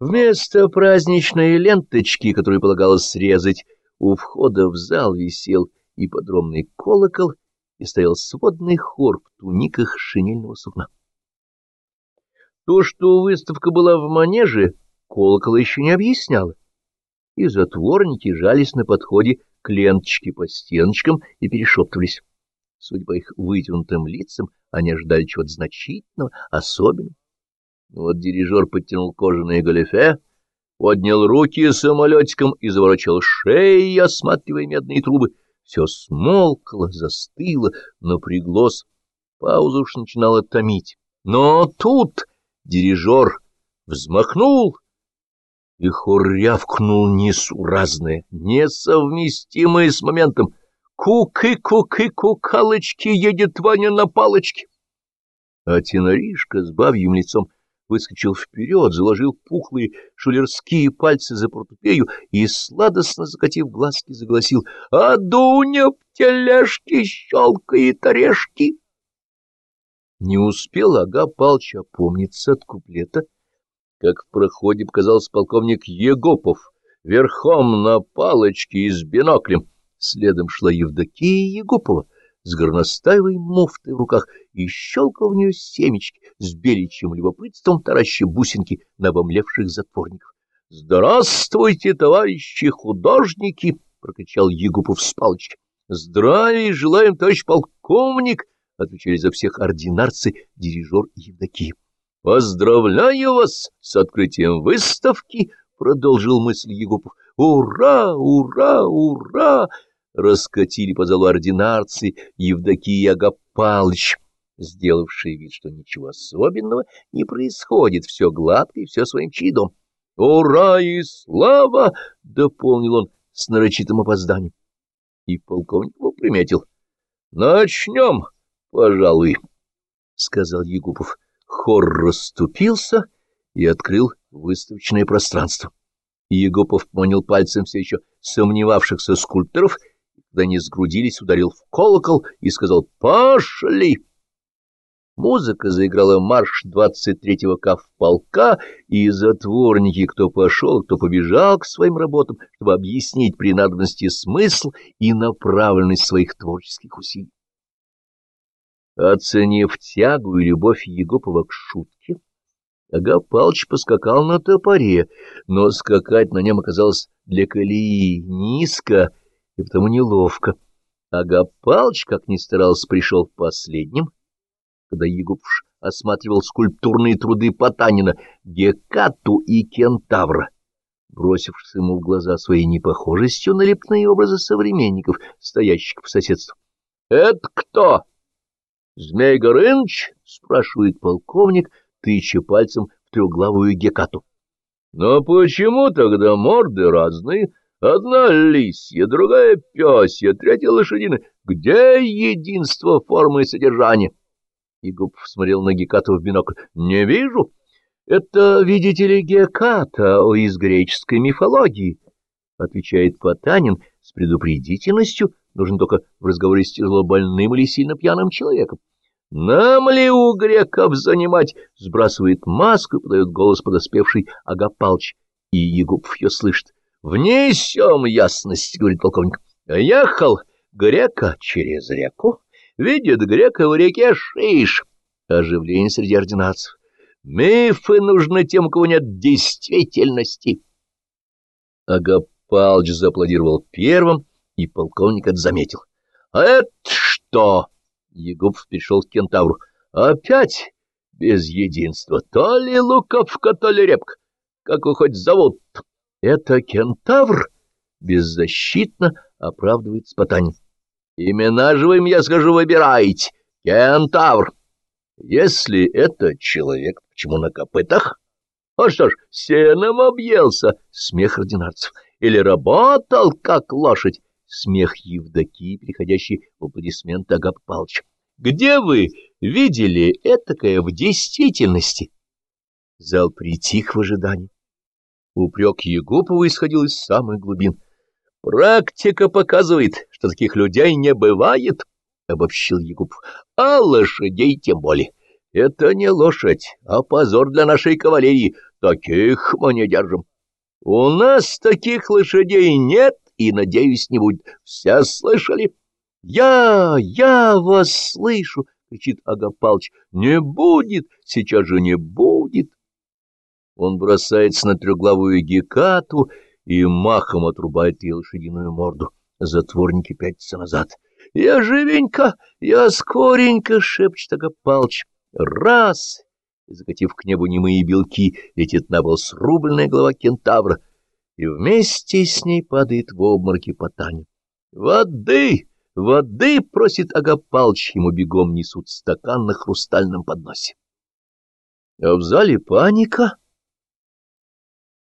Вместо праздничной ленточки, которую полагалось срезать, у входа в зал висел ипподромный колокол и стоял сводный хор в туниках шинельного сукна. То, что выставка была в манеже, колокол еще не объясняло, и затворники жались на подходе к ленточке по стеночкам и перешептывались. Судя по их вытянутым лицам, они ожидали чего-то значительного, особенного. Вот дирижер подтянул кожаные галифе, поднял руки самолетиком и заворочил шеей, осматривая медные трубы. Все смолкло, застыло, напряглось. Пауза уж начинала томить. Но тут дирижер взмахнул, и хор рявкнул несуразное, несовместимое с моментом. «Куки-куки-кукалочки, едет Ваня на палочке!» А теноришка с бабьим лицом выскочил вперед, заложил пухлые шулерские пальцы за портупею и, сладостно закатив глазки, загласил «А Дуня в тележке щелкает орешки!» Не успел Ага Палч опомниться от куплета, как в проходе показался полковник Егопов, верхом на палочке и с биноклем. Следом шла Евдокия Егопова, с горностаевой муфтой в руках и щелкал в нее семечки с беличьим любопытством, тараща бусинки на обомлевших затворников. — Здравствуйте, товарищи художники! — прокричал Егупов с палочки. — Здравия желаем, товарищ полковник! — отвечали за всех ординарцы, дирижер и Евдокия. — Поздравляю вас с открытием выставки! — продолжил мысль Егупов. — Ура! Ура! Ура! раскатили по залу ординарцы Евдокия Агапалыч, сделавший вид, что ничего особенного не происходит, все гладко и все своим чидом. «Ура и слава!» — дополнил он с нарочитым опозданием. И полковник его приметил. «Начнем, пожалуй», — сказал Егупов. Хор расступился и открыл выставочное пространство. Егупов понял пальцем все еще сомневавшихся скульпторов — когда они сгрудились, ударил в колокол и сказал «Пошли!». Музыка заиграла марш 23-го кавполка, и затворники, кто пошел, кто побежал к своим работам, чтобы объяснить при надобности смысл и направленность своих творческих усилий. Оценив тягу и любовь Егопова к шутке, Агап Палыч поскакал на топоре, но скакать на нем оказалось для колеи низко, и потому неловко. Ага Палыч, как ни старался, пришел последним, когда Егупш осматривал скульптурные труды Потанина, Гекату и Кентавра, бросившись ему в глаза своей непохожестью на лепные образы современников, стоящих по соседству. — Это кто? — Змей Горыныч? — спрашивает полковник, тыча пальцем в трехглавую Гекату. — Но почему тогда морды разные? — Одна лисья, другая пёсья, третья лошадиная. Где единство формы и содержания? Игуб смотрел на Гекату в бинокль. Не вижу. Это, видите ли, Геката из греческой мифологии, отвечает Потанин с предупредительностью. Нужен только в разговоре с тяжелобольным или сильно пьяным человеком. Нам ли у греков занимать? Сбрасывает маску и подает голос подоспевший Агапалч. И Егупов ее слышит. Внесем ясность, — говорит полковник. Ехал грека через реку, видит грека в реке Шиш. Оживление среди ординаций. Мифы нужны тем, у кого нет действительности. Агапалч зааплодировал первым, и полковник это заметил. — А это что? — Егупов перешел к кентавру. — Опять без единства. То ли луковка, то ли репка. Как его хоть зовут? Это кентавр? Беззащитно оправдывает Спотанин. Имена же вы мне скажу, выбирайте. Кентавр. Если это человек, почему на копытах? А что ж, сеном объелся, смех ординарцев. Или работал, как лошадь, смех Евдокии, переходящий в аплодисменты Агап Палча. Где вы видели этакое в действительности? Зал притих в ожидании. Упрек Егупова исходил из самых глубин. «Практика показывает, что таких людей не бывает», — обобщил Егупов. «А лошадей тем более. Это не лошадь, а позор для нашей кавалерии. Таких мы не держим. У нас таких лошадей нет и, надеюсь, не будет. Все слышали? Я, я вас слышу, кричит Агапалыч. Не будет, сейчас же не будет. Он бросается на трехглавую гекату и махом отрубает ей лошадиную морду. Затворники пятятся назад. «Я живенько, я скоренько!» — шепчет Агапалыч. «Раз!» Закатив к небу немые белки, летит на пол срубленная голова кентавра, и вместе с ней падает в обмороки Потаня. «Воды! Воды!» — просит Агапалыч, ему бегом несут стакан на хрустальном подносе. А в зале паника.